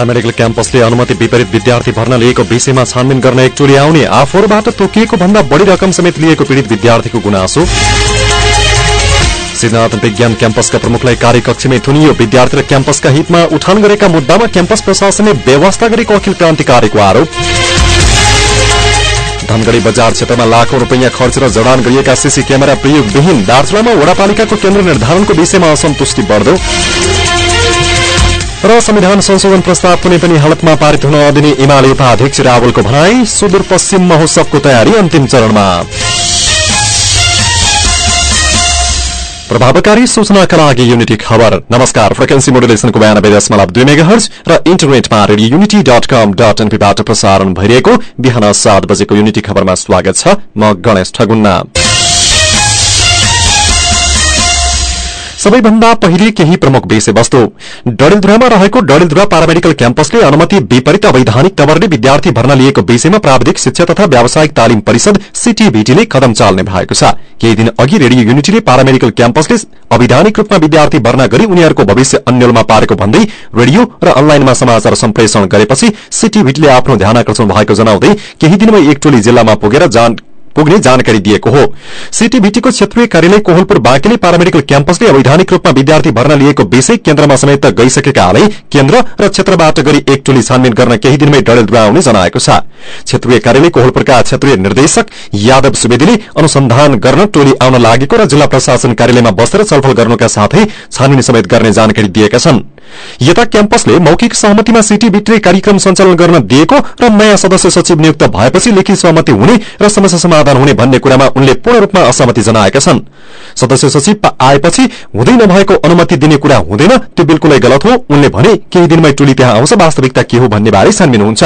Paramedical क्याम्पसले अनुमति विपरीत विद्यार्थी भर्ना लिएको विषयमा छानबिन गर्न एक टोली आउने आफूहरूबाट तोकिएको भन्दा बढ़ी रकम समेत लिएको पीड़ित विद्यार्थीको गुनासो। सिद्धनाथ विज्ञान क्याम्पसका प्रमुखलाई कार्यकक्षमै थुनियो विद्यार्थी र क्याम्पसका हितमा उठान गरेका मुद्दामा क्याम्पस प्रशासनले व्यवस्था गरेको अखिल क्रान्तिकारीको आरोप। धनगढ़ी बजार क्षेत्रमा लाखौं रूपियाँ खर्चेर जडान गरिएका सीसी क्यामेरा प्रयोगविहीन दार्चुलामा वडापालिकाको केन्द्र निर्धारणको विषयमा असन्तुष्टि बढ्दो। र संविधान संशोधन प्रस्ताव कुनै पनि हालतमा पारित हुन नदिने एमाले उपाध्यक्ष रावलको भनाई सुदूरपश्चिम महोत्सवको तयारी अन्तिम चरणमा। प्रभावकारी सूचनाका लागि युनिटी खबर। नमस्कार फ्रिक्वेन्सी मोडुलेसनको बयानब्बे दशमलव दुई मेगा हर्ज र इन्टरनेटमा radio unity dot com dot एनपीबाट प्रसारण भइरहेको बिहान सात बजेको युनिटी खबरमा स्वागत छ म गणेश ठगुन्ना। सबैभन्दा पहिले केही प्रमुख विषयवस्तु। डडेलधुरामा रहेको डडेलधुरा पारामेडिकल क्याम्पसले अनुमति विपरीत अवैधानिक तवरले विद्यार्थी भर्ना लिएको विषयमा प्राविधिक शिक्षा तथा व्यावसायिक तालिम परिषद सीटीभीटीले कदम चाल्ने भएको छ। केही दिन अघि रेडियो युनिटीले पारामेडिकल क्याम्पसले अवैधानिक रूपमा विद्यार्थी भर्ना गरी उनीहरूको भविष्य अन्यलमा पारेको भन्दै रेडियो र अनलाइनमा समाचार सम्प्रेषण गरेपछि सीटीभीटीले आफ्नो ध्यान आकर्षण भएको जनाउँदै केही दिनमा एक टोली जिल्लामा पुगेर पुग्ने जानकारी दिएको हो। सीटीभीटीको क्षेत्रीय कार्यालय कोहलपुर बाँकेले पारामेडिकल क्याम्पसले अवैधानिक रूपमा विद्यार्थी भर्ना लिएको विषय केन्द्रमा समेत गइसकेका हालै केन्द्र र क्षेत्रबाट गरी एक टोली छानबिन गर्न केही दिनमै डडेलधुरा आउने जनाएको छ। क्षेत्रीय कार्यालय कोहलपुरका क्षेत्रीय निर्देशक यादव सुवेदीले अनुसन्धान गर्न टोली आउन लागेको र जिल्ला प्रशासन कार्यालयमा बसेर छलफल गर्नुका साथै छानबिन समेत गर्ने जानकारी दिएका छन्। यता क्याम्पसले मौखिक सहमतिमा सीटीभीटीले कार्यक्रम सञ्चालन गर्न दिएको र नयाँ सदस्य सचिव नियुक्त भएपछि लिखित सहमति हुने र समस्या समाधान हुने भन्ने कुरामा उनले पूर्ण रूपमा असहमति जनाएका छन्। सदस्य सचिव आएपछि हुँदै नभएको अनुमति दिने कुरा हुँदैन त्यो बिल्कुलै गलत हो। उनले भने केही दिनमै टोली त्यहाँ आउँछ वास्तविकता के हो भन्ने बारे छानबिन हुन्छ।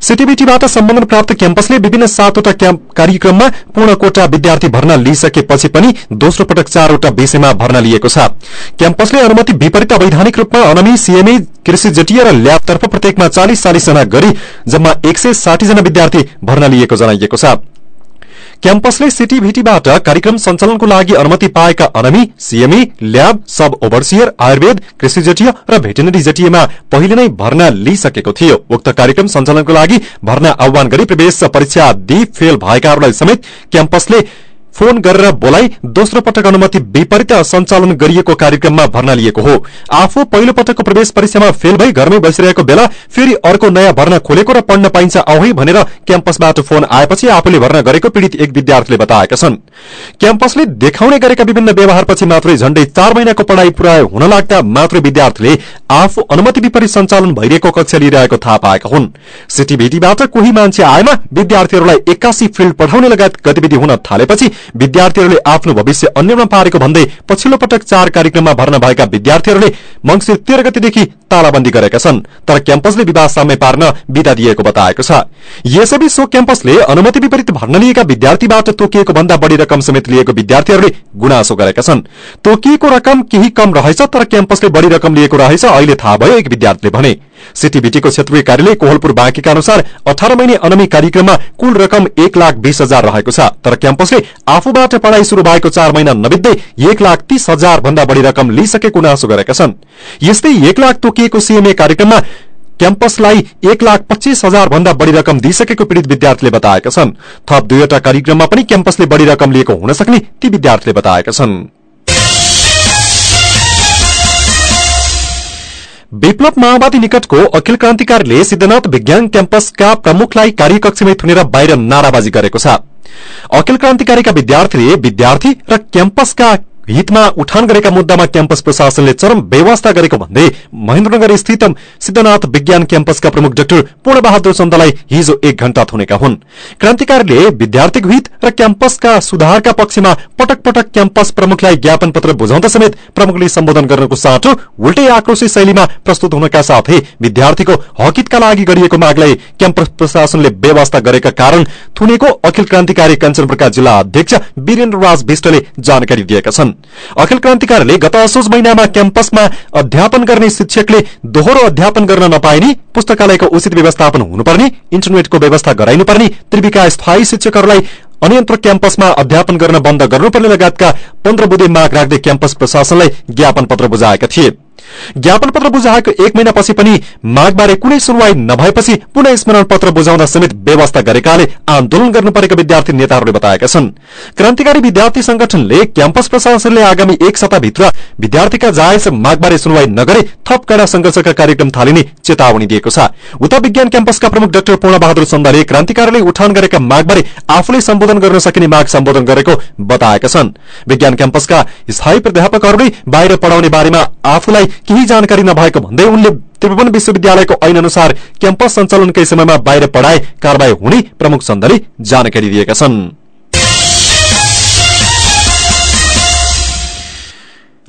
सीटीबीटीबाट सम्बन्धन प्राप्त क्याम्पसले विभिन्न सातवटा कार्यक्रममा पूर्ण कोटा विद्यार्थी भर्ना लिइसकेपछि पनि दोस्रो पटक चारवटा विषयमा भर्ना लिएको छ। क्याम्पसले अनुमति विपरीत अवैधानिक रूपमा अनमी सीएमए कृषि जटिया र ल्याबतर्फ प्रत्येकमा चालिस चालिस जना गरी जम्मा एक सय साठी जना विद्यार्थी भर्ना लिएको जनाइएको छ। क्याम्पसले सीटीभीटीबाट कार्यक्रम सञ्चालनको लागि अनुमति पाएका अनमी CME lab sub overseer Ayurveda कृषि जटीय र भेटेनरी जटीयमा पहिले नै भर्ना लिइसकेको थियो। उक्त कार्यक्रम सञ्चालनको लागि भर्ना आह्वान गरी प्रवेश परीक्षा दिई फेल भएकाहरूलाई समेत क्याम्पसले फोन गरेर बोलाई दोस्रो पटक अनुमति विपरीत सञ्चालन गरिएको कार्यक्रममा भर्ना लिएको हो। आफू पहिलो पटकको प्रवेश परीक्षामा फेल भई घरमै बसिरहेको बेला फेरि अर्को नयाँ भर्ना खोलेको र पढ्न पाइन्छ औ भनेर क्याम्पसबाट फोन आएपछि आफूले भर्ना गरेको पीड़ित एक विद्यार्थीले बताएका छन्। क्याम्पसले देखाउने गरेका विभिन्न व्यवहारपछि मात्रै झण्डै चार महिनाको पढ़ाई पुरा हुन लाग्दा मात्रै विद्यार्थीले आफू अनुमति विपरीत सञ्चालन भइरहेको कक्षा लिइरहेको थाहा पाएका हुन्। सीटीभीटीबाट कोही मान्छे आएमा विद्यार्थीहरूलाई एक्कासी फिल्ड पठाउने लगायत गतिविधि हुन थालेपछि विद्यार्थीहरूले आफ्नो भविष्य अन्यमा पारेको भन्दै पछिल्लो पटक चार कार्यक्रममा भर्ना भएका विद्यार्थीहरूले मंगिर तेह्र गतिदेखि तालाबन्दी गरेका छन् तर क्याम्पसले विवाद साम्य पार्न विदा दिएको बताएको छ। यसैबीच सो क्याम्पसले अनुमति विपरीत भर्ना लिएका विद्यार्थीबाट तोकिएको भन्दा बढ़ी रकम समेत लिएको विद्यार्थीहरूले गुनासो गरेका छन्। तोकिएको रकम केही कम रहेछ तर क्याम्पसले बढ़ी रकम लिएको रहेछ अहिले थाहा भयो एक विद्यार्थीले भने। सीटीबीटीको क्षेत्रीय कार्यालय कोहलपुर बाँकीका अनुसार अठार महिने अनमी कार्यक्रममा कुल रकम एक लाख बीस हजार रहेको छ तर क्याम्पसले आफूबाट पढ़ाई शुरू भएको चार महिना नबित्दै एक लाख तीस हजार भन्दा बढ़ी रकम लिइसकेको गुनासो गरेका छन्। यस्तै एक लाख तोकिएको सीएमए कार्यक्रममा क्याम्पसलाई एक लाख पच्चीस हजार भन्दा बढ़ी रकम दिइसकेको पीड़ित विद्यार्थीले बताएका छन्। थप दुईवटा कार्यक्रममा पनि क्याम्पसले बढ़ी रकम लिएको हुन सक्ने ती विद्यार्थीले बताएका छन्। विप्लव माओवादी निकटको अखिल क्रान्तिकारीले सिद्धनाथ विज्ञान क्याम्पसका प्रमुखलाई कार्यकक्षमै थुनेर बाहिर नाराबाजी गरेको छ। अखिल क्रान्तिकारीका विद्यार्थीले विद्यार्थी र क्याम्पसका हितमा उठान गरेका मुद्दामा क्याम्पस प्रशासनले चरम व्यवस्था गरेको भन्दै महेन्द्रनगर स्थित सिद्धनाथ विज्ञान क्याम्पसका प्रमुख डाक्टर पूर्ण बहादुर चन्दलाई हिजो एक घण्टा थुनेका हुन्। क्रान्तिकारीले विद्यार्थीको हित र क्याम्पसका सुधारका पक्षमा पटक पटक क्याम्पस प्रमुखलाई ज्ञापन पत्र बुझाउँदा समेत प्रमुखले सम्बोधन गर्नको साटो उल्टै आक्रोशी शैलीमा प्रस्तुत हुनका साथै विद्यार्थीको हकितका लागि गरिएको मागलाई क्याम्पस प्रशासनले व्यवस्था गरेका कारण थुनेको अखिल क्रान्तिकारी कञ्चनपुरका जिल्ला अध्यक्ष वीरेन्द्र राज विष्टले जानकारी दिएका छन्। अखिल क्रान्तिकारीले गत असोज महिनामा क्याम्पसमा अध्यापन गर्ने शिक्षकले दोहोरो अध्यापन गर्न नपाइने पुस्तकालयको उचित व्यवस्थापन हुनुपर्ने इन्टरनेटको व्यवस्था गराइनुपर्ने त्रिविका स्थायी शिक्षकहरूलाई अनियन्त्र क्याम्पसमा अध्यापन गर्न बन्द गर्नुपर्ने लगायतका पन्ध्र बुधे माग राख्दै क्याम्पस प्रशासनलाई ज्ञापन पत्र बुझाएका थिए। ज्ञापन पत्र बुझाएको एक महिनापछि पनि मागबारे कुनै सुनवाई नभएपछि पुनः स्मरण पत्र बुझाउँदा समेत व्यवस्था गरेकाले आन्दोलन गर्नु परेको विद्यार्थी नेताहरूले बताएका छन्। क्रान्तिकारी विद्यार्थी संगठनले क्याम्पस प्रशासनले आगामी एक सप्ताहभित्र विद्यार्थीका जायज मागबारे सुनवाई नगरे थप कड़ा संघर्षका कार्यक्रम थालिने चेतावनी दिएको छ। उता विज्ञान क्याम्पसका प्रमुख डाक्टर पूर्णबहादुर सन्दाले क्रान्तिकारीले उठान गरेका मागबारे आफूले सम्बोधन गर्न सकिने माग सम्बोधन गरेको बताएका छन्। विज्ञान क्याम्पसका स्थायी प्राध्यापकहरूले बाहिर पढ़ाउने बारेमा आफूलाई केही जानकारी नभएको भन्दै उनले त्रिभुवन विश्वविद्यालयको ऐन अनुसार क्याम्पस सञ्चालनकै समयमा बाहिर पढ़ाए कारवाही हुने प्रमुख सन्धले जानकारी दिएका छन्।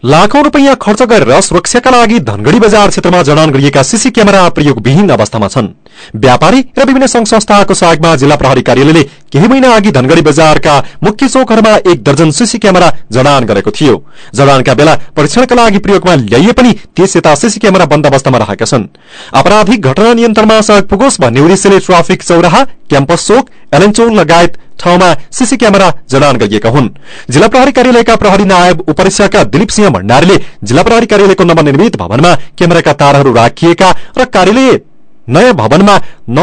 लाखौं रूपियाँ खर्च गरेर सुरक्षाका लागि धनगढ़ी बजार क्षेत्रमा जडान गरिएका सीसी क्यामेरा प्रयोगविहीन अवस्थामा छन्। व्यापारी र विभिन्न संघ संस्थाको सहयोगमा जिल्ला प्रहरी कार्यालयले केही महिना अघि धनगढ़ी बजारका मुख्य चौकहरूमा एक दर्जन सीसी क्यामेरा जडान गरेको थियो। जडानका बेला परीक्षणका लागि प्रयोगमा ल्याइए पनि त्यस यता सीसी क्यामेरा बन्द अवस्थामा रहेका छन्। आपराधिक घटना नियन्त्रणमा सहयोग पुगोस् भन्ने उद्देश्यले ट्राफिक चौराहा क्याम्पस चोक एलेन्चोक लगायत ठाउँमा सीसी क्यामेरा जडान गरिएका हुन्। जिल्ला प्रहरी कार्यालयका प्रहरी नायब उपरीक्षक दिलीप सिंह भण्डारीले जिल्ला प्रहरी कार्यालयको नवनिर्मित भवनमा क्यामेराका तारहरू राखिएका र कार्यालय नयाँ भवनमा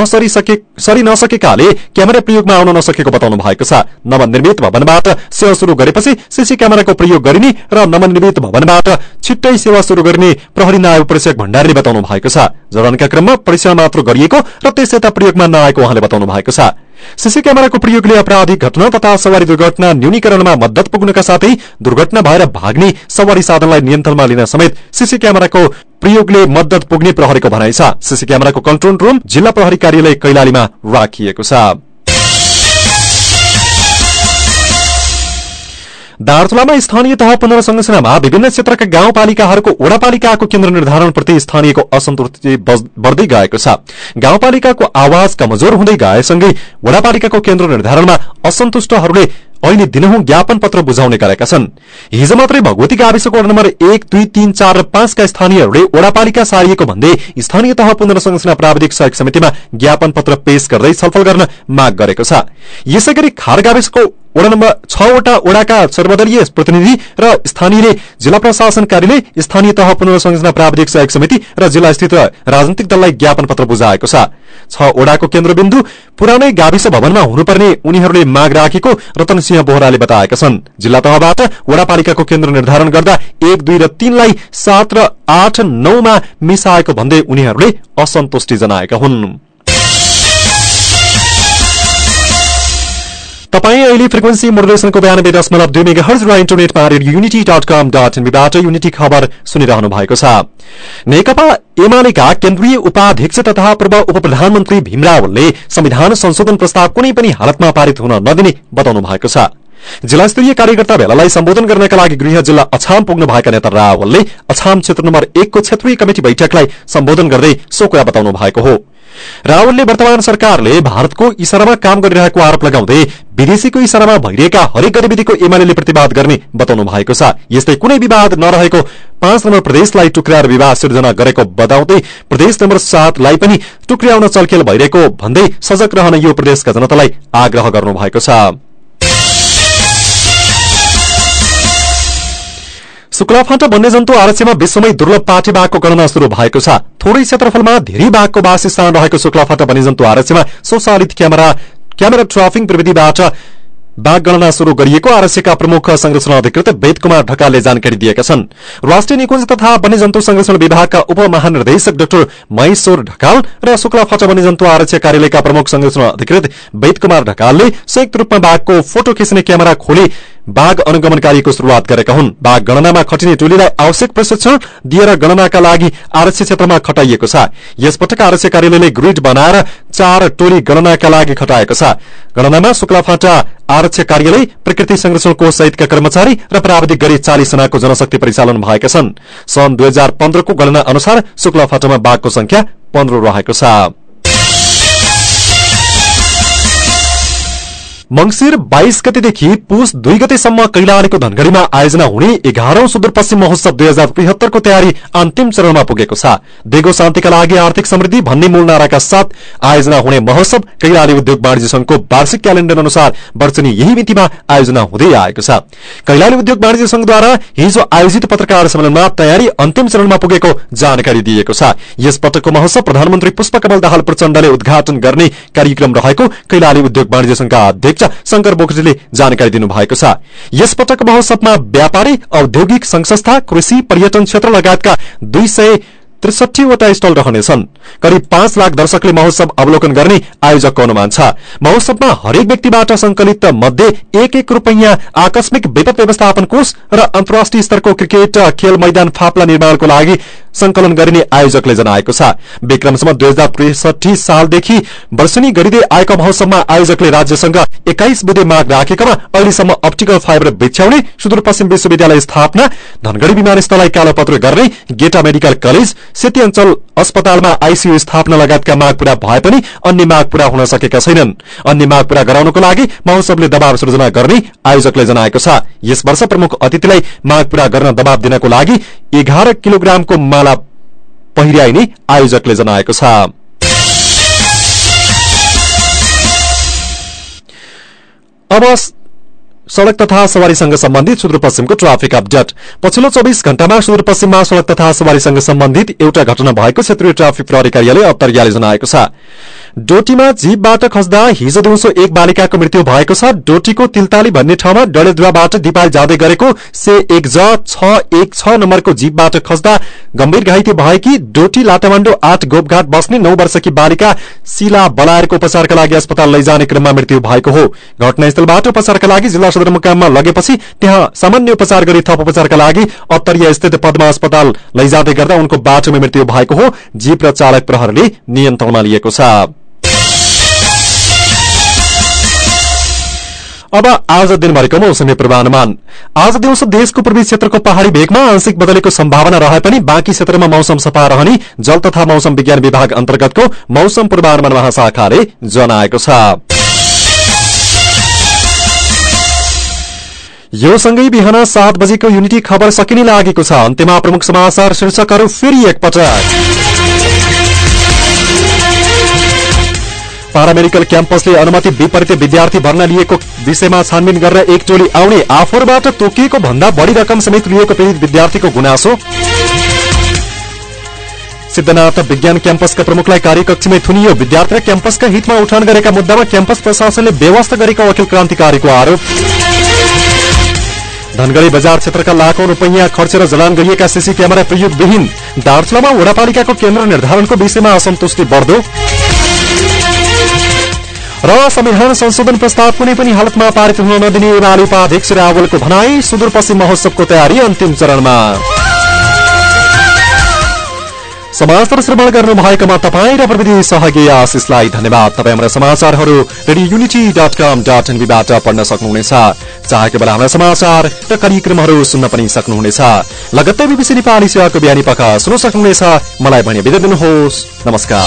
सरी नसकेकाले क्यामेरा प्रयोगमा आउन नसकेको बताउनु भएको छ। नवनिर्मित भवनबाट सेवा शुरू गरेपछि सीसी क्यामेराको प्रयोग गरिने र नवनिर्मित भवनबाट छिट्टै सेवा शुरू गर्ने प्रहरी नायब परीक्षक भण्डारीले बताउनु भएको छ। जडानका क्रममा परीक्षण मात्र गरिएको र त्यस यता प्रयोगमा नआएको उहाँले बताउनु भएको छ। सीसी क्यामेराको प्रयोगले अपराधिक घटना तथा सवारी दुर्घटना न्यूनीकरणमा मद्दत पुग्नका साथै दुर्घटना भएर भाग्ने सवारी साधनलाई नियन्त्रणमा लिन समेत सीसी क्यामेराको प्रयोगले मद्दत पुग्ने प्रहरीको भनाइ छ। सीसी क्यामेराको कन्ट्रोल रूम जिल्ला प्रहरी कार्यालय कैलालीमा राखिएको छ। दार्चुलामा स्थानीय तह पुनर्संरचनामा विभिन्न क्षेत्रका गाउँपालिकाहरूको वडापालिकाको केन्द्र निर्धारणप्रति स्थानीयको असन्तुष्टि बढ़दै गएको छ। गाउँपालिकाको आवाज कमजोर हुँदै गएसँगै वडापालिकाको केन्द्र निर्धारणमा असन्तुष्टहरूले अहिले दिनहुँ ज्ञापन पत्र बुझाउने गरेका छन्। हिजो मात्रै भगवती गाविसको वडा नम्बर एक दुई तीन चार र पाँचका स्थानीयहरूले वडापालिका सारिएको भन्दै स्थानीय तह पुनर्संरचना प्राविधिक सहयोग समितिमा ज्ञापन पत्र पेश गर्दै छलफल गर्न माग गरेको छ। यसै गरी खार गाविसको वडा नम्बर छवटा वडाका सर्वदलीय प्रतिनिधि र स्थानीयले जिल्ला प्रशासन कार्यालय स्थानीय तह पुनर्संरचना प्राविधिक सहयोग समिति र जिल्ला स्थित राजनैतिक दललाई ज्ञापन पत्र बुझाएको छ। छ वडाको केन्द्रबिन्दु पुरानै गाविस भवनमा हुनुपर्ने उनीहरूले माग राखेको रतन सिंह बोहराले बताएका छन्। जिल्ला तहबाट वडापालिकाको केन्द्र निर्धारण गर्दा एक दुई र तीनलाई सात र आठ नौमा मिसाएको भन्दै उनीहरूले असन्तुष्टि जनाएका हुन्। तपाईँ अहिले फ्रिक्वेन्सी मोडुलेसनको बयानब्बे दशमलव दुई मेगा हर्ज र इन्टरनेटमा unity dot com dot unity खबर सुनिरहनु भएको छ। नेकपा एमालेका केन्द्रीय उपाध्यक्ष तथा पूर्व उप प्रधानमन्त्री भीम रावलले संविधान संशोधन प्रस्ताव कुनै पनि हालतमा पारित हुन नदिने बताउनु भएको छ। जिल्ला स्तरीय कार्यकर्ता भेलालाई सम्बोधन गर्नका लागि गृह जिल्ला अछाम पुग्नु भएका नेता रावलले अछाम क्षेत्र नम्बर एकको क्षेत्रीय कमिटी बैठकलाई सम्बोधन गर्दै सो कुरा बताउनु भएको हो। रावलले वर्तमान सरकारले भारतको इशारामा काम गरिरहेको आरोप लगाउँदै विदेशीको इशारामा भइरहेका हरेक गतिविधिको एमाले प्रतिवाद गर्ने बताउनु भएको छ। यस्तै कुनै विवाद नरहेको पाँच नम्बर प्रदेशलाई टुक्राएर विवाद सिर्जना गरेको बताउँदै प्रदेश नम्बर सातलाई पनि टुक्र्याउन चलखेल भइरहेको भन्दै सजग रहन यो प्रदेशका जनतालाई आग्रह गर्नु भएको छ। शुक्लाफाटा वन्यजन्तु आरक्षमा विश्वमै दुर्लभ पाठी बाघको गणना शुरू भएको छ। थोरै क्षेत्रफलमा धेरै बाघको वासस्थान रहेको शुक्लाफाटा वन्यजन्तु आरक्षमा स्वचालित क्यामेरा क्यामेरा ट्राफिङ प्रविधिबाट बाघ गणना शुरू गरिएको आरक्षका प्रमुख संरक्षण अधिकृत वेद कुमार ढकालले जानकारी दिएका छन्। राष्ट्रिय निकुञ्ज तथा वन्यजन्तु संरक्षण विभागका उप महानिर्देशक डाक्टर महेश्वर ढकाल र शुक्लाफाटा वन्यजन्तु आरक्ष कार्यालयका प्रमुख संरक्षण अधिकृत वेद कुमार ढकालले संयुक्त रूपमा बाघको फोटो खिच्ने क्यामेरा खोली बाघ अनुगमन कार्यको शुरूआत गरेका हुन्। बाघ गणनामा खटिने टोलीलाई आवश्यक प्रशिक्षण दिएर गणनाका लागि आरक्षी क्षेत्रमा खटाइएको छ। यसपटक आरक्षी कार्यालयले ग्रिड बनाएर चार टोली गणनाका लागि खटाएको छ। गणनामा शुक्लाफाटा आरक्ष कार्यालय प्रकृति संरक्षण कोष सहितका कर्मचारी र प्राविधिक गरी चालिस जनाको जनशक्ति परिचालन भएका छन्। सन् दुई हजार पन्ध्रको गणना अनुसार शुक्लाफाटामा बाघको संख्या पन्ध्र रहेको छ। मंगिर बाइस गतेदेखि पुष दुई गतेसम्म कैलालीको धनगढ़ीमा आयोजना हुने एघारौं सुदूरपश्चिम महोत्सव दुई हजार त्रिहत्तरको तयारी अन्तिम चरणमा पुगेको छ। देगो शान्तिका लागि आर्थिक समृद्धि भन्ने मूल नाराका साथ आयोजना हुने महोत्सव कैलाली उद्योग वाणिज्य संघको वार्षिक क्यालेण्डर अनुसार वर्षनी यही मितिमा आयोजना हुँदै आएको छ। कैलाली उद्योग वाणिज्य संघद्वारा हिजो आयोजित पत्रकार सम्मेलनमा तयारी अन्तिम चरणमा पुगेको जानकारी दिएको छ। यस पटकको महोत्सव प्रधानमन्त्री पुष्पकमल दाहाल प्रचण्डले उद्घाटन गर्ने कार्यक्रम रहेको कैलाली उद्योग वाणिज्य संघका अध्यक्ष अध्यक्ष शंकर बोखरीले जानकारी दिनुभएको छ। यसपटक महोत्सवमा व्यापारी औद्योगिक संस्था कृषि पर्यटन क्षेत्र लगायतका दुई त्रिसठीवटा स्टल रहनेछन्। करिब पाँच लाख दर्शकले महोत्सव अवलोकन गर्ने आयोजकको अनुमान छ। महोत्सवमा हरेक व्यक्तिबाट संकलित मध्ये एक एक रूपियाँ आकस्मिक विपद व्यवस्थापन कोष र अन्तर्राष्ट्रिय स्तरको क्रिकेट खेल मैदान फाप्ला निर्माणको लागि संकलन गरिने आयोजकले जनाएको छ। विक्रमसम्म दुई हजार त्रिसठी सालदेखि वर्षनी गरिँदै आएको महोत्सवमा आयोजकले राज्यसँग एक्काइस बुधे माग राखेकोमा अहिलेसम्म अप्टिकल फाइबर बिछ्याउने सुदूरपश्चिम विश्वविद्यालय स्थापना धनगढ़ी विमानस्थललाई कालोपत्र गर्ने गेटा मेडिकल कलेज सेती अञ्चल अस्पतालमा आईसीयू स्थापना लगायतका माग पूरा भए पनि अन्य माग पूरा हुन सकेका छैनन्। अन्य माग पूरा गराउनको लागि महोत्सवले दबाव सृजना गर्ने आयोजकले जनाएको छ। यस वर्ष प्रमुख अतिथिलाई माग पूरा गर्न दबाव दिनको लागि एघार किलोग्रामको माला पहिर्याइने आयोजकले जनाएको छ। अब सड़क तथा सवारीसँग सम्बन्धित सुदूरपश्चिमको ट्राफिक अपडेट। पछिल्लो चौबिस घण्टामा सुदूरपश्चिममा सड़क तथा सवारीसँग सम्बन्धित एउटा घटना भएको क्षेत्रीय ट्राफिक प्रहरी कार्यालय अत्तरियाले जनाएको छ। डोटीमा जीपबाट खस्दा हिजो दिउँसो एक बालिकाको मृत्यु भएको छ। डोटीको तिलताली भन्ने ठाउँमा डडेलधुवाबाट दिपाल जाँदै गरेको से एक ज छ एक छ नम्बरको जीपबाट खस्दा गम्भीर घाइते भएकी डोटी लाटामाण्डो आठ गोपघाट बस्ने नौ वर्षकी बालिका शिला बलायरको उपचारका लागि अस्पताल लैजाने क्रममा मृत्यु भएको हो। घटनास्थलबाट उपचारका लागि जिल्ला सदरमुकाममा लगेपछि त्यहाँ सामान्य उपचार गरी थप उपचारका लागि अत्तरिया स्थित पद्मा अस्पताल लैजाँदै गर्दा उनको बाटोमा मृत्यु भएको हो। जीप र चालक प्रहरले नियन्त्रणमा लिएको छ। अब आज दिनभरिको मौसमी पूर्वानुमान। आज दिउँसो देशको पूर्वी क्षेत्रको पहाड़ी भेगमा आंशिक बदलेको सम्भावना रहे पनि बाँकी क्षेत्रमा मौसम सफा रहने जल तथा मौसम विज्ञान विभाग अन्तर्गतको मौसम पूर्वानुमान महाशाखाले जनाएको छ। यो सँगै बिहान सात बजेको युनिटी खबर सकिने लागेको छ। अन्त्यमा प्रमुख समाचार शीर्षकहरू फेरि एकपटक। पारामेडिकल क्याम्पसले अनुमति विपरीत विद्यार्थी भर्ना लिएको विषयमा छानबिन गरेर एक टोली आउने आफरबाट तोकिएको भन्दा बढ़ी रकम समेत लिएको पीड़ित विद्यार्थीको गुनासो। सिद्धनाथ विज्ञान क्याम्पसका प्रमुखलाई कार्यकक्षमै थुनियो। विद्यार्थी र क्याम्पसका हितमा उठान गरेका मुद्दामा क्याम्पस प्रशासनले व्यवस्था गरेको वकिल क्रान्तिकारीको आरोप। धनगढ़ी बजार क्षेत्रका लाखौं रूपियाँ खर्चेर जलान गरिएका सीसी क्यामेरा प्रयोगविहीन दार्चुलामा वडापालिकाको केन्द्र निर्धारणको विषयमा असन्तुष्टि बढ्दो। र संविधान संशोधन प्रस्ताव कुनै पनि हालतमा पारित हुन नदिने एमाले उपाध्यक्ष रावलको भनाई सुदूरपश्चिम महोत्सवको तयारी अन्तिम चरणमा। समाचार श्रवण गर्नु भएकोमा तपाईँ र प्रविधि सहयोगी आशिषलाई धन्यवाद। तपाईँ हाम्रा समाचारहरू radio unity dot com dot एनबीबाट पढ्न सक्नुहुनेछ। चाहेको बेला हाम्रा समाचार र कार्यक्रमहरू सुन्न पनि सक्नुहुनेछ। लगत्तै बिबिसी नेपाली सेवाको बिहानी पख सुन्न सक्नुहुनेछ। मलाई भने बिदा दिनुहोस्। नमस्कार।